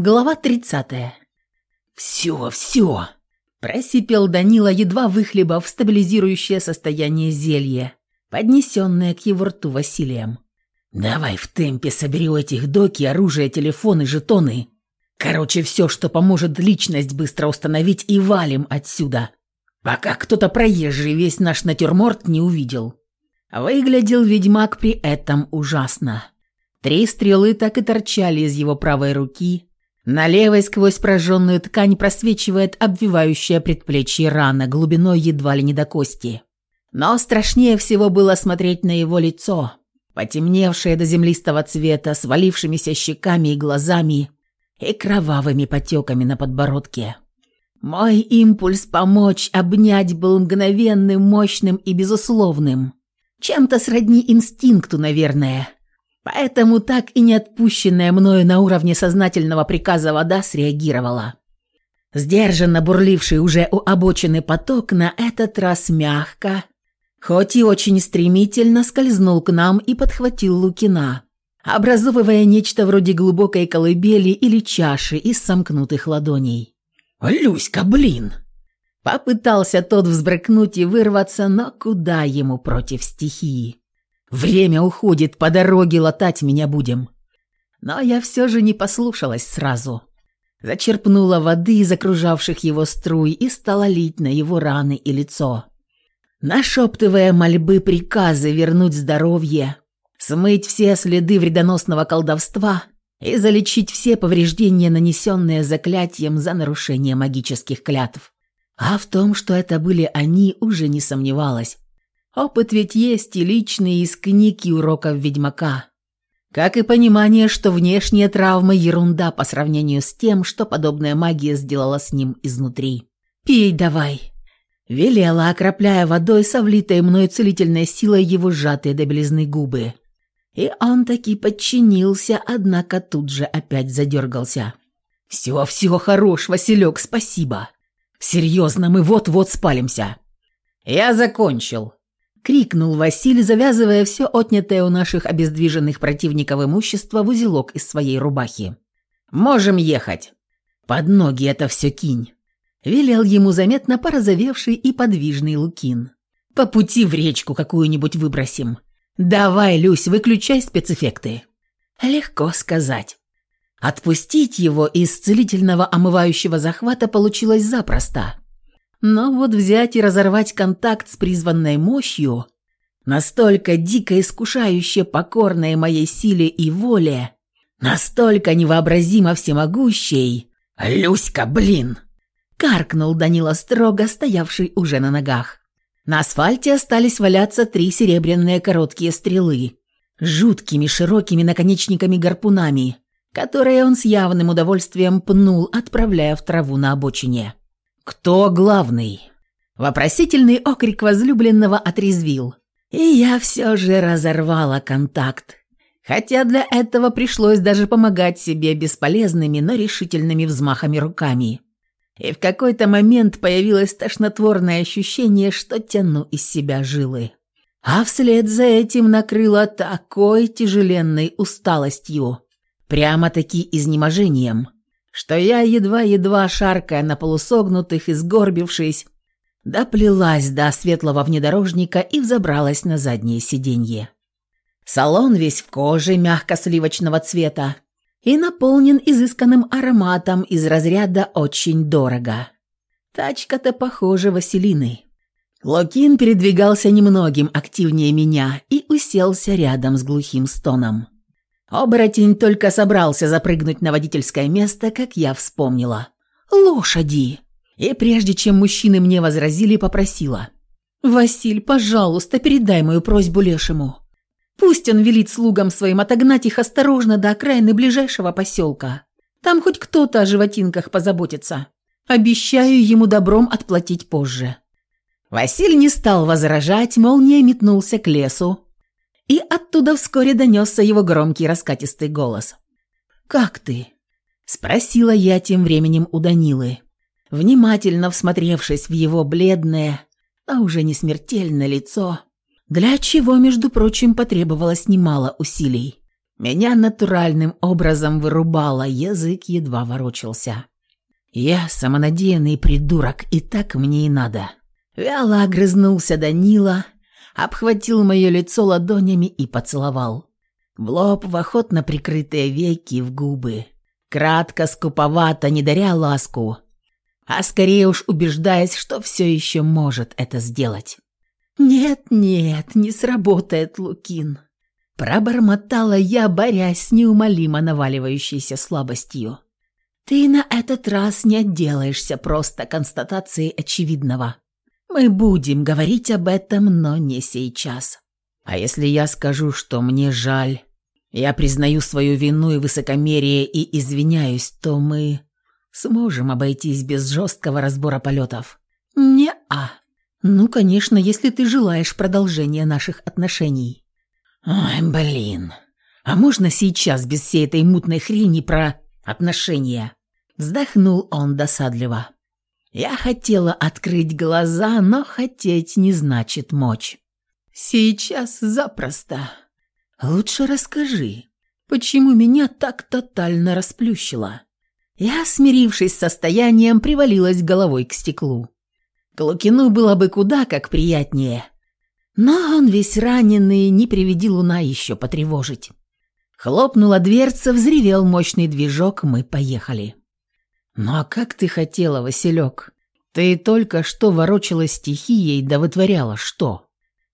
Глава 30. «Все, все!» – просипел Данила, едва выхлебав стабилизирующее состояние зелья, поднесенное к его рту Василием. «Давай в темпе собери у этих доки оружие, телефоны, жетоны. Короче, все, что поможет личность быстро установить, и валим отсюда, пока кто-то проезжий весь наш натюрморт не увидел». Выглядел ведьмак при этом ужасно. Три стрелы так и торчали из его правой руки – на левой сквозь прожженную ткань просвечивает обвивающая предплечье рана глубиной едва ли не до кости. Но страшнее всего было смотреть на его лицо, потемневшее до землистого цвета, с валившимися щеками и глазами и кровавыми потеками на подбородке. Мой импульс помочь, обнять был мгновенным, мощным и безусловным. Чем-то сродни инстинкту, наверное. Поэтому так и не отпущенная мною на уровне сознательного приказа вода среагировала. Сдержанно бурливший уже у обочины поток на этот раз мягко, хоть и очень стремительно скользнул к нам и подхватил Лукина, образовывая нечто вроде глубокой колыбели или чаши из сомкнутых ладоней. «Люська, блин!» Попытался тот взбрыкнуть и вырваться, но куда ему против стихии? Время уходит, по дороге латать меня будем. Но я все же не послушалась сразу. Зачерпнула воды из окружавших его струй и стала лить на его раны и лицо. Нашептывая мольбы приказы вернуть здоровье, смыть все следы вредоносного колдовства и залечить все повреждения, нанесенные заклятием за нарушение магических клятв. А в том, что это были они, уже не сомневалась. Опыт ведь есть и личный из книг и уроков ведьмака. Как и понимание, что внешняя травма – ерунда по сравнению с тем, что подобная магия сделала с ним изнутри. «Пей давай!» Велела, окропляя водой со влитой мной целительной силой его сжатые до белизны губы. И он таки подчинился, однако тут же опять задергался. «Все, все, хорош, Василек, спасибо. Серьезно, мы вот-вот спалимся». «Я закончил», крикнул Василий, завязывая все отнятое у наших обездвиженных противников имущество в узелок из своей рубахи. «Можем ехать!» «Под ноги это все кинь!» Велел ему заметно порозовевший и подвижный Лукин. «По пути в речку какую-нибудь выбросим. Давай, Люсь, выключай спецэффекты». Легко сказать. Отпустить его из целительного омывающего захвата получилось запросто. Но вот взять и разорвать контакт с призванной мощью, настолько дико искушающе покорной моей силе и воле, настолько невообразимо всемогущей. «Люська, блин!» – каркнул Данила строго, стоявший уже на ногах. На асфальте остались валяться три серебряные короткие стрелы, жуткими широкими наконечниками-гарпунами, которые он с явным удовольствием пнул, отправляя в траву на обочине. «Кто главный?» Вопросительный окрик возлюбленного отрезвил. И я все же разорвала контакт. Хотя для этого пришлось даже помогать себе бесполезными, но решительными взмахами руками. И в какой-то момент появилось тошнотворное ощущение, что тяну из себя жилы. А вслед за этим накрыло такой тяжеленной усталостью, прямо-таки изнеможением – что я, едва-едва шаркая на полусогнутых и сгорбившись, доплелась до светлого внедорожника и взобралась на заднее сиденье. Салон весь в коже мягко-сливочного цвета и наполнен изысканным ароматом из разряда «очень дорого». Тачка-то похожа Василины. Локин передвигался немногим активнее меня и уселся рядом с глухим стоном. Оборотень только собрался запрыгнуть на водительское место, как я вспомнила. «Лошади!» И прежде чем мужчины мне возразили, попросила. «Василь, пожалуйста, передай мою просьбу Лешему. Пусть он велит слугам своим отогнать их осторожно до окраины ближайшего поселка. Там хоть кто-то о животинках позаботится. Обещаю ему добром отплатить позже». Василь не стал возражать, молния метнулся к лесу, и оттуда вскоре донесся его громкий раскатистый голос. «Как ты?» – спросила я тем временем у Данилы, внимательно всмотревшись в его бледное, а уже не смертельное лицо, для чего, между прочим, потребовалось немало усилий. Меня натуральным образом вырубало, язык едва ворочался. Я самонадеянный придурок, и так мне и надо. Вяло огрызнулся Данила, обхватил мое лицо ладонями и поцеловал. В лоб, в охотно прикрытые веки, в губы. Кратко, скуповато, не даря ласку, а скорее уж убеждаясь, что все еще может это сделать. «Нет, нет, не сработает, Лукин», – пробормотала я, борясь с неумолимо наваливающейся слабостью. «Ты на этот раз не отделаешься просто констатацией очевидного. Мы будем говорить об этом, но не сейчас. А если я скажу, что мне жаль, я признаю свою вину и высокомерие и извиняюсь, то мы сможем обойтись без жесткого разбора полетов. Не-а. Ну, конечно, если ты желаешь продолжения наших отношений. Ой, блин. А можно сейчас без всей этой мутной хрени про отношения? Вздохнул он досадливо. Я хотела открыть глаза, но хотеть не значит мочь. Сейчас запросто. Лучше расскажи, почему меня так тотально расплющило? Я, смирившись с состоянием, привалилась головой к стеклу. К Лукину было бы куда как приятнее. Но он весь раненый, не приведи луна еще потревожить. Хлопнула дверца, взревел мощный движок, мы поехали. «Ну а как ты хотела, Василек? Ты только что ворочала стихией да вытворяла что?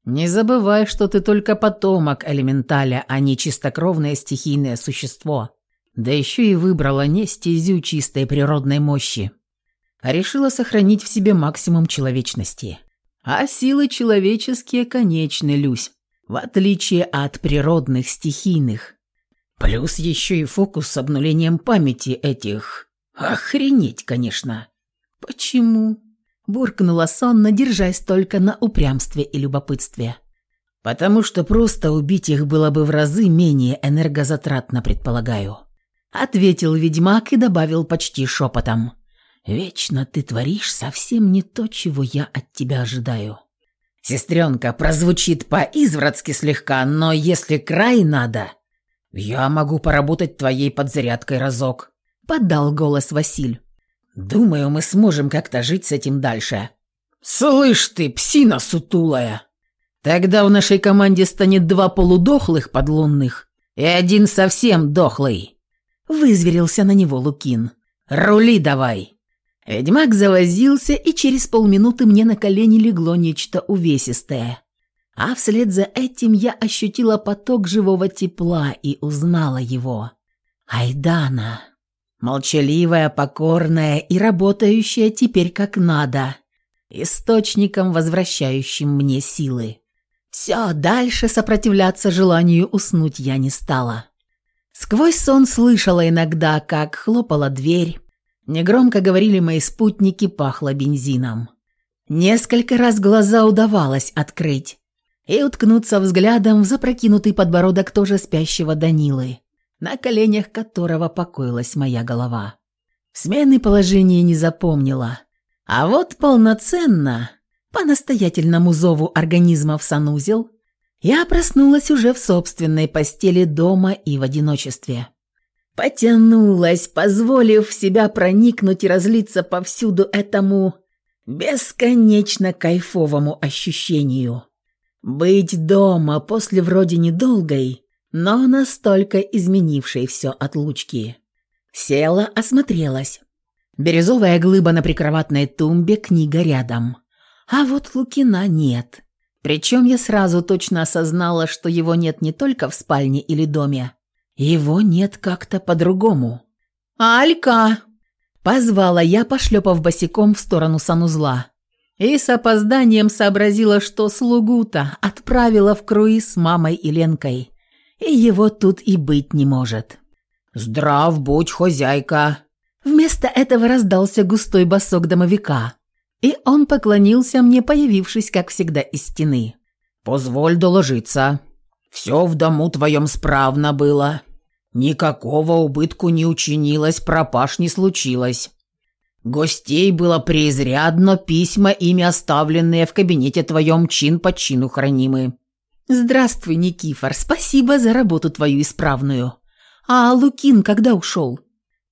Не забывай, что ты только потомок элементаля, а не чистокровное стихийное существо. Да еще и выбрала не стезю чистой природной мощи, а решила сохранить в себе максимум человечности. А силы человеческие конечны, Люсь, в отличие от природных стихийных. Плюс еще и фокус с обнулением памяти этих Охренеть, конечно. Почему? Буркнула сонно, держась только на упрямстве и любопытстве. Потому что просто убить их было бы в разы менее энергозатратно, предполагаю. Ответил ведьмак и добавил почти шепотом. «Вечно ты творишь совсем не то, чего я от тебя ожидаю». «Сестренка, прозвучит по-извратски слегка, но если край надо, я могу поработать твоей подзарядкой разок. – подал голос Василь. «Думаю, мы сможем как-то жить с этим дальше». «Слышь ты, псина сутулая! Тогда в нашей команде станет два полудохлых подлунных и один совсем дохлый!» Вызверился на него Лукин. «Рули давай!» Ведьмак завозился, и через полминуты мне на колени легло нечто увесистое. А вслед за этим я ощутила поток живого тепла и узнала его. Айдана. Молчаливая, покорная и работающая теперь как надо, источником, возвращающим мне силы. Все, дальше сопротивляться желанию уснуть я не стала. Сквозь сон слышала иногда, как хлопала дверь, негромко говорили мои спутники, пахло бензином. Несколько раз глаза удавалось открыть и уткнуться взглядом в запрокинутый подбородок тоже спящего Данилы на коленях которого покоилась моя голова. Смены положения не запомнила. А вот полноценно, по настоятельному зову организма в санузел, я проснулась уже в собственной постели дома и в одиночестве. Потянулась, позволив себя проникнуть и разлиться повсюду этому бесконечно кайфовому ощущению. Быть дома после вроде недолгой, но настолько изменившей все отлучки. Села, осмотрелась. Бирюзовая глыба на прикроватной тумбе, книга рядом. А вот Лукина нет. Причем я сразу точно осознала, что его нет не только в спальне или доме. Его нет как-то по-другому. «Алька!» Позвала я, пошлепав босиком в сторону санузла. И с опозданием сообразила, что слугу-то отправила в круиз с мамой и Ленкой и его тут и быть не может. «Здрав будь, хозяйка!» Вместо этого раздался густой босок домовика, и он поклонился мне, появившись, как всегда, из стены. «Позволь доложиться. Все в дому твоем справно было. Никакого убытку не учинилось, пропаж не случилось. Гостей было преизрядно, письма, ими оставленные в кабинете твоем чин по чину хранимы. «Здравствуй, Никифор, спасибо за работу твою исправную. А Лукин когда ушел?»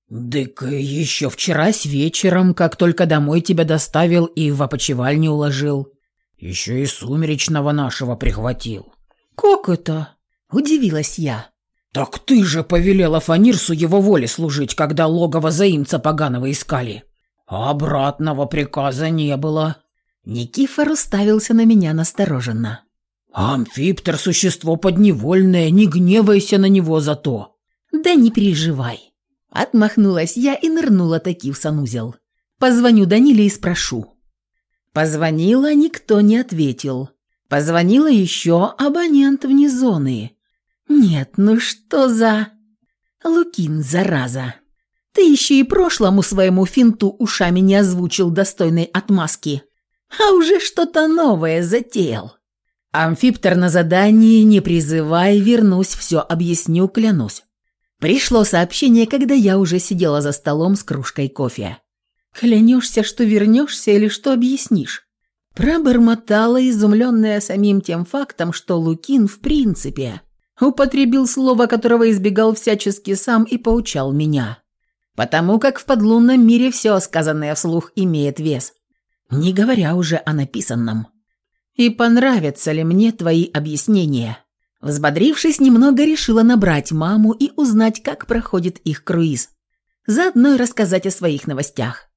«Дык еще вчера с вечером, как только домой тебя доставил и в опочивальню уложил. Еще и сумеречного нашего прихватил». «Как это?» – удивилась я. «Так ты же повелела Фанирсу его воле служить, когда логово заимца поганого искали. А обратного приказа не было». Никифор уставился на меня настороженно. «Амфиптер – существо подневольное, не гневайся на него за то». «Да не переживай». Отмахнулась я и нырнула таки в санузел. «Позвоню Даниле и спрошу». Позвонила, никто не ответил. Позвонила еще абонент вне зоны. «Нет, ну что за...» «Лукин, зараза! Ты еще и прошлому своему финту ушами не озвучил достойной отмазки, а уже что-то новое затеял». «Амфиптер на задании, не призывай, вернусь, все объясню, клянусь». Пришло сообщение, когда я уже сидела за столом с кружкой кофе. «Клянешься, что вернешься или что объяснишь?» Пробормотала, изумленная самим тем фактом, что Лукин в принципе употребил слово, которого избегал всячески сам и поучал меня. Потому как в подлунном мире все сказанное вслух имеет вес, не говоря уже о написанном. И понравятся ли мне твои объяснения? Взбодрившись немного, решила набрать маму и узнать, как проходит их круиз. Заодно и рассказать о своих новостях.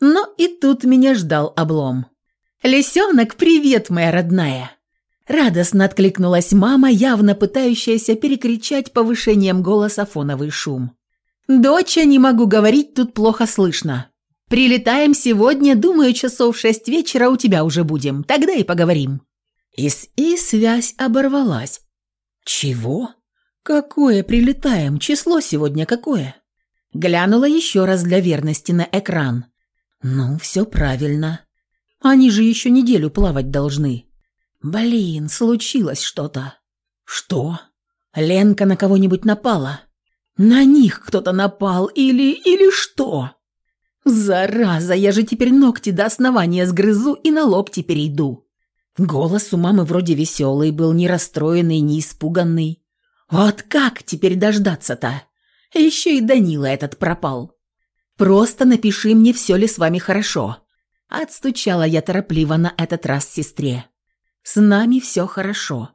Но и тут меня ждал облом. «Лисенок, привет, моя родная!» Радостно откликнулась мама, явно пытающаяся перекричать повышением голоса фоновый шум. «Доча, не могу говорить, тут плохо слышно. Прилетаем сегодня, думаю, часов шесть вечера у тебя уже будем. Тогда и поговорим». И, и связь оборвалась. «Чего? Какое прилетаем? Число сегодня какое?» Глянула еще раз для верности на экран. «Ну, все правильно. Они же еще неделю плавать должны. Блин, случилось что-то». «Что? Ленка на кого-нибудь напала?» «На них кто-то напал или... или что?» «Зараза, я же теперь ногти до основания сгрызу и на локти перейду». Голос у мамы вроде веселый был, не расстроенный, не испуганный. Вот как теперь дождаться-то? Еще и Данила этот пропал. Просто напиши мне, все ли с вами хорошо. Отстучала я торопливо на этот раз сестре. С нами все хорошо.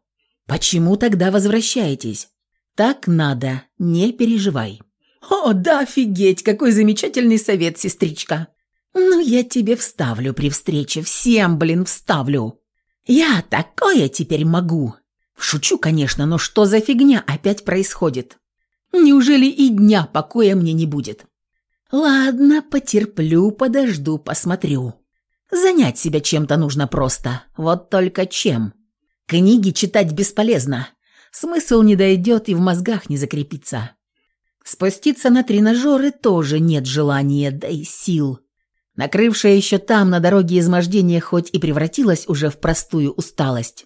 Почему тогда возвращаетесь? Так надо, не переживай. «О, да, офигеть, какой замечательный совет, сестричка!» «Ну, я тебе вставлю при встрече, всем, блин, вставлю!» «Я такое теперь могу!» «Шучу, конечно, но что за фигня опять происходит?» «Неужели и дня покоя мне не будет?» «Ладно, потерплю, подожду, посмотрю. Занять себя чем-то нужно просто, вот только чем. Книги читать бесполезно, смысл не дойдет и в мозгах не закрепится. Спуститься на тренажеры тоже нет желания, да и сил. Накрывшее еще там на дороге измождение хоть и превратилось уже в простую усталость,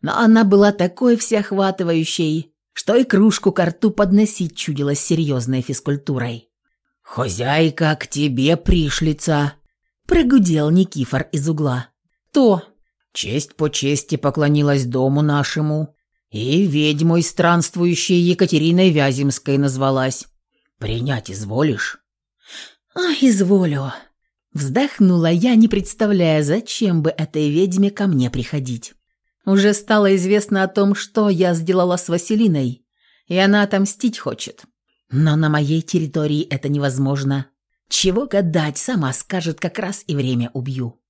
но она была такой всеохватывающей, что и кружку к рту подносить чудилось серьезной физкультурой. «Хозяйка, к тебе пришлица!» – прогудел Никифор из угла. «То!» «Честь по чести поклонилась дому нашему, и ведьмой странствующей Екатериной Вяземской назвалась. Принять изволишь?» «А, изволю». Вздохнула я, не представляя, зачем бы этой ведьме ко мне приходить. Уже стало известно о том, что я сделала с Василиной, и она отомстить хочет. Но на моей территории это невозможно. Чего гадать, сама скажет, как раз и время убью.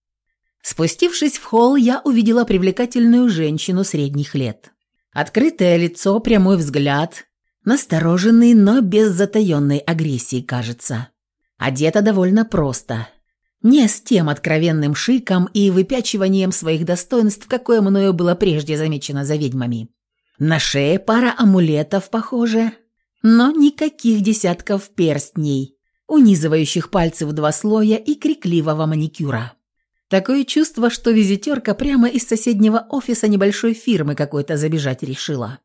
Спустившись в холл, я увидела привлекательную женщину средних лет. Открытое лицо, прямой взгляд, настороженный, но без затаенной агрессии, кажется. Одета довольно просто. Не с тем откровенным шиком и выпячиванием своих достоинств, какое мною было прежде замечено за ведьмами. На шее пара амулетов, похоже, но никаких десятков перстней, унизывающих пальцы в два слоя и крикливого маникюра. Такое чувство, что визитерка прямо из соседнего офиса небольшой фирмы какой-то забежать решила.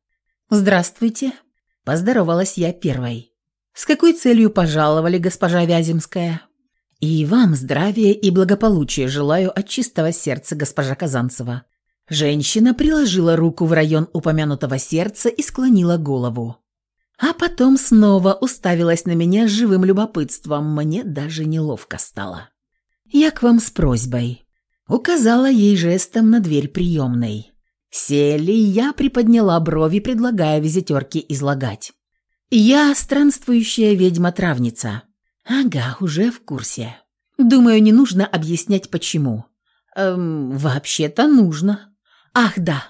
«Здравствуйте», – поздоровалась я первой. «С какой целью пожаловали, госпожа Вяземская?» «И вам здравия и благополучия желаю от чистого сердца, госпожа Казанцева». Женщина приложила руку в район упомянутого сердца и склонила голову. А потом снова уставилась на меня живым любопытством. Мне даже неловко стало. «Я к вам с просьбой». Указала ей жестом на дверь приемной. Сели, я приподняла брови, предлагая визитерке излагать. «Я странствующая ведьма-травница». «Ага, уже в курсе. Думаю, не нужно объяснять, почему». «Эм, вообще-то нужно». «Ах, да.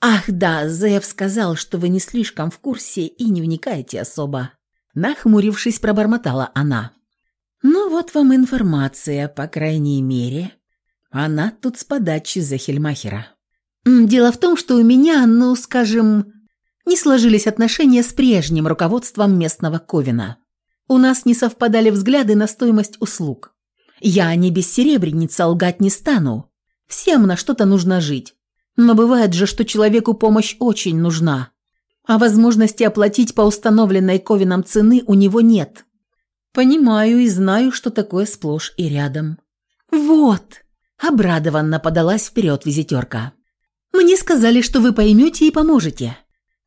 Ах, да, Зев сказал, что вы не слишком в курсе и не вникаете особо». Нахмурившись, пробормотала она. «Ну вот вам информация, по крайней мере. Она тут с подачи Захельмахера». «Дело в том, что у меня, ну, скажем, не сложились отношения с прежним руководством местного Ковина. У нас не совпадали взгляды на стоимость услуг. Я не бессеребреница, лгать не стану. Всем на что-то нужно жить. Но бывает же, что человеку помощь очень нужна. А возможности оплатить по установленной Ковином цены у него нет. Понимаю и знаю, что такое сплошь и рядом. «Вот!» – обрадованно подалась вперед визитерка. «Мне сказали, что вы поймете и поможете».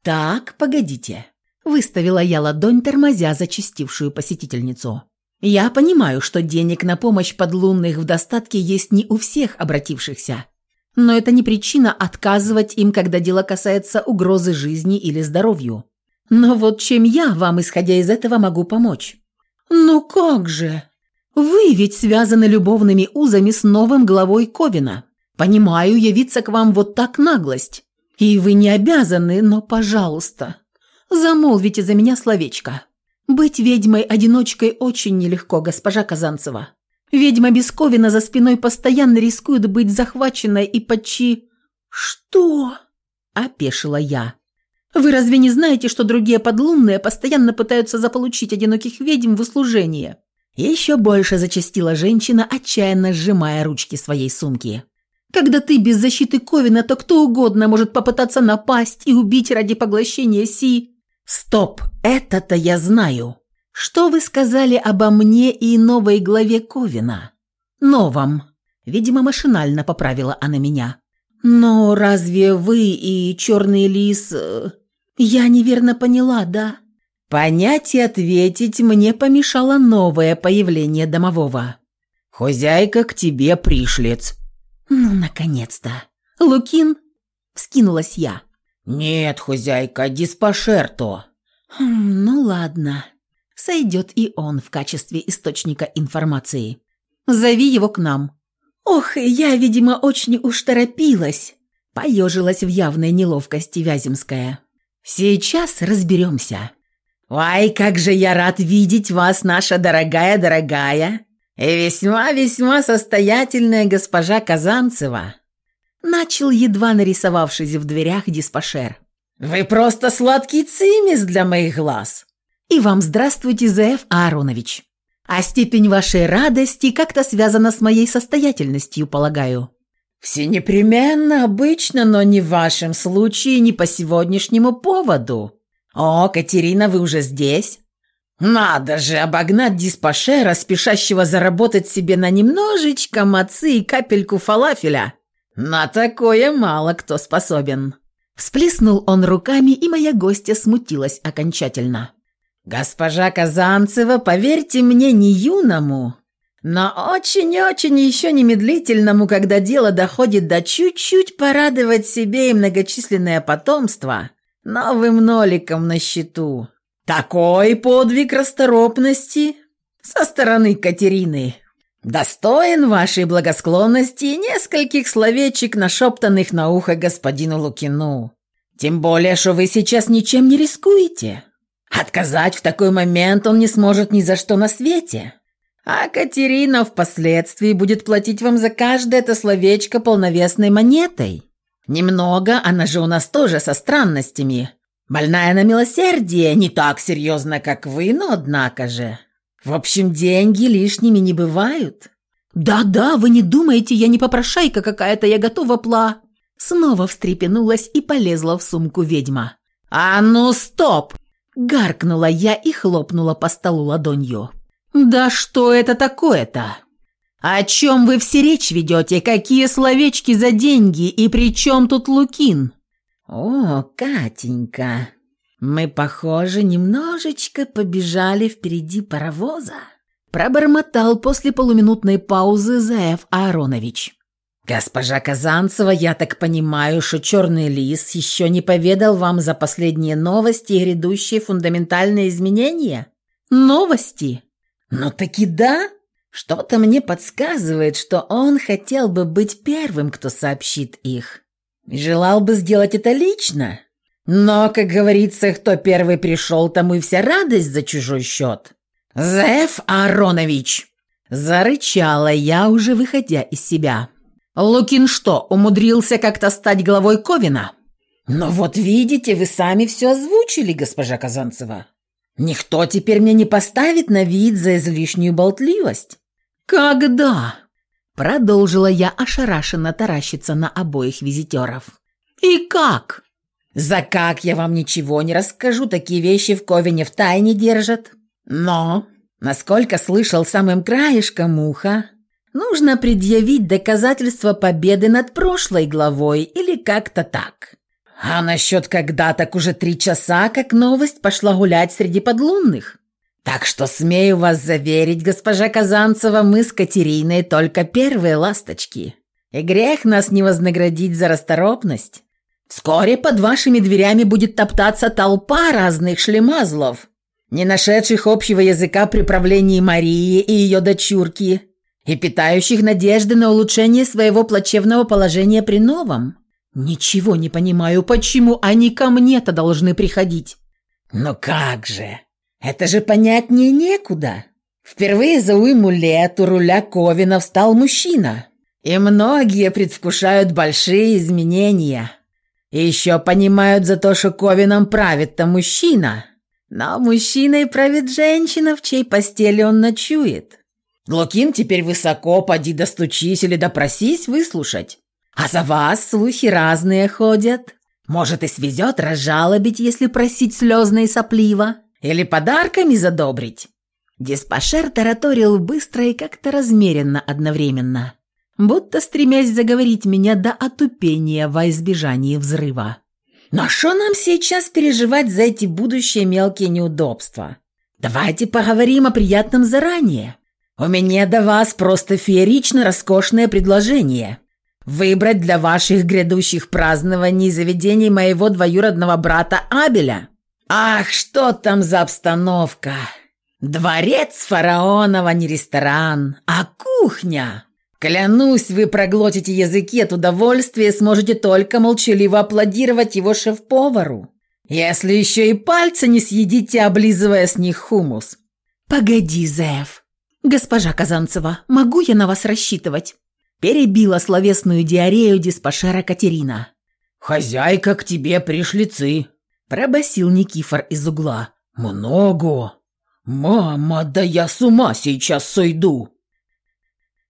«Так, погодите», – выставила я ладонь, тормозя зачастившую посетительницу. «Я понимаю, что денег на помощь подлунных в достатке есть не у всех обратившихся, но это не причина отказывать им, когда дело касается угрозы жизни или здоровью. Но вот чем я вам, исходя из этого, могу помочь?» «Ну как же? Вы ведь связаны любовными узами с новым главой Ковина. Понимаю, явиться к вам вот так наглость. И вы не обязаны, но, пожалуйста, замолвите за меня словечко. Быть ведьмой-одиночкой очень нелегко, госпожа Казанцева. Ведьма Бесковина за спиной постоянно рискует быть захваченной и подчи... «Что?» – опешила я. «Вы разве не знаете, что другие подлунные постоянно пытаются заполучить одиноких ведьм в услужение?» Еще больше зачастила женщина, отчаянно сжимая ручки своей сумки. Когда ты без защиты Ковина, то кто угодно может попытаться напасть и убить ради поглощения Си. Стоп, это-то я знаю. Что вы сказали обо мне и новой главе Ковина? Новом. Видимо, машинально поправила она меня. Но разве вы и Черный Лис... Я неверно поняла, да? Понять и ответить мне помешало новое появление домового. «Хозяйка к тебе пришлец», «Ну, наконец-то! Лукин?» – вскинулась я. «Нет, хозяйка, диспашерто». Хм, «Ну ладно. Сойдет и он в качестве источника информации. Зови его к нам». «Ох, я, видимо, очень уж торопилась», – поежилась в явной неловкости Вяземская. «Сейчас разберемся». «Ай, как же я рад видеть вас, наша дорогая-дорогая!» и весьма-весьма состоятельная госпожа Казанцева», начал, едва нарисовавшись в дверях диспашер. «Вы просто сладкий цимис для моих глаз!» «И вам здравствуйте, Зеев Ааронович!» «А степень вашей радости как-то связана с моей состоятельностью, полагаю?» «Все непременно, обычно, но не в вашем случае, не по сегодняшнему поводу. О, Катерина, вы уже здесь?» Надо же обогнать диспашера, спешащего заработать себе на немножечко мацы и капельку фалафеля. На такое мало кто способен. Всплеснул он руками, и моя гостья смутилась окончательно. «Госпожа Казанцева, поверьте мне, не юному, но очень-очень еще немедлительному, когда дело доходит до чуть-чуть порадовать себе и многочисленное потомство новым ноликом на счету. Такой подвиг расторопности со стороны Катерины достоин вашей благосклонности и нескольких словечек, нашептанных на ухо господину Лукину. Тем более, что вы сейчас ничем не рискуете. Отказать в такой момент он не сможет ни за что на свете. А Катерина впоследствии будет платить вам за каждое это словечко полновесной монетой. Немного, она же у нас тоже со странностями. Больная на милосердие, не так серьезно, как вы, но однако же. В общем, деньги лишними не бывают. Да-да, вы не думаете, я не попрошайка какая-то, я готова пла. Снова встрепенулась и полезла в сумку ведьма. «А ну, стоп!» Гаркнула я и хлопнула по столу ладонью. «Да что это такое-то?» «О чем вы все речь ведете? Какие словечки за деньги? И при чем тут Лукин?» «О, Катенька, мы, похоже, немножечко побежали впереди паровоза», пробормотал после полуминутной паузы Заев Ааронович. «Госпожа Казанцева, я так понимаю, что черный лис еще не поведал вам за последние новости и грядущие фундаментальные изменения?» «Новости?» «Ну таки да. Что-то мне подсказывает, что он хотел бы быть первым, кто сообщит их. Желал бы сделать это лично. Но, как говорится, кто первый пришел, тому и вся радость за чужой счет». «Зеф Аронович!» Зарычала я, уже выходя из себя. Лукин что, умудрился как-то стать главой Ковина? Но вот видите, вы сами все озвучили, госпожа Казанцева. Никто теперь мне не поставит на вид за излишнюю болтливость. Когда? Продолжила я ошарашенно таращиться на обоих визитеров. И как? За как я вам ничего не расскажу, такие вещи в Ковине в тайне держат. Но, насколько слышал самым краешком уха, Нужно предъявить доказательства победы над прошлой главой или как-то так. А насчет когда так уже три часа, как новость пошла гулять среди подлунных. Так что смею вас заверить, госпожа Казанцева, мы с Катериной только первые ласточки. И грех нас не вознаградить за расторопность. Вскоре под вашими дверями будет топтаться толпа разных шлемазлов, не нашедших общего языка при правлении Марии и ее дочурки – и питающих надежды на улучшение своего плачевного положения при новом. Ничего не понимаю, почему они ко мне-то должны приходить. Но как же? Это же понятнее некуда. Впервые за уйму лет у руля Ковина встал мужчина. И многие предвкушают большие изменения. И еще понимают за то, что Ковином правит-то мужчина. Но мужчиной правит женщина, в чьей постели он ночует. Лукин теперь высоко, поди достучись или допросись выслушать. А за вас слухи разные ходят. Может, и свезет разжалобить, если просить слезно и сопливо. Или подарками задобрить. Диспашер тараторил быстро и как-то размеренно одновременно, будто стремясь заговорить меня до отупения во избежании взрыва. Но что нам сейчас переживать за эти будущие мелкие неудобства? Давайте поговорим о приятном заранее. У меня до вас просто феерично роскошное предложение. Выбрать для ваших грядущих празднований заведений моего двоюродного брата Абеля. Ах, что там за обстановка! Дворец фараонова не ресторан, а кухня. Клянусь, вы проглотите языки от удовольствия и сможете только молчаливо аплодировать его шеф-повару. Если еще и пальцы не съедите, облизывая с них хумус. Погоди, Зев, «Госпожа Казанцева, могу я на вас рассчитывать?» Перебила словесную диарею диспашера Катерина. «Хозяйка, к тебе пришлицы!» Пробасил Никифор из угла. «Много! Мама, да я с ума сейчас сойду!»